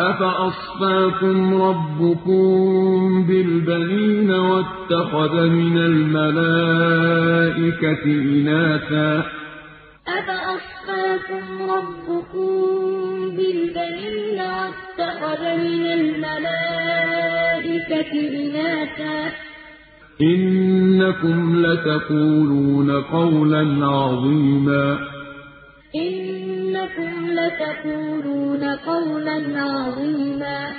أَفَأَصْفَاكُمْ رَبُّكُم بِالْبَنِينَ وَاتَّخَذَ مِنَ الْمَلَائِكَةِ إِنَاثًا ۚ أَفَأَصْفَاكُمْ رَبُّكُم بِالْبَنِينَ وَاتَّخَذَ مِنَ الْمَلَائِكَةِ إِنَاثًا ۚ إِنَّكُمْ لَتَقُولُونَ قَوْلًا عَظِيمًا إِنَّكُمْ لَتَقُولُونَ قَوْلًا عَظِيمًا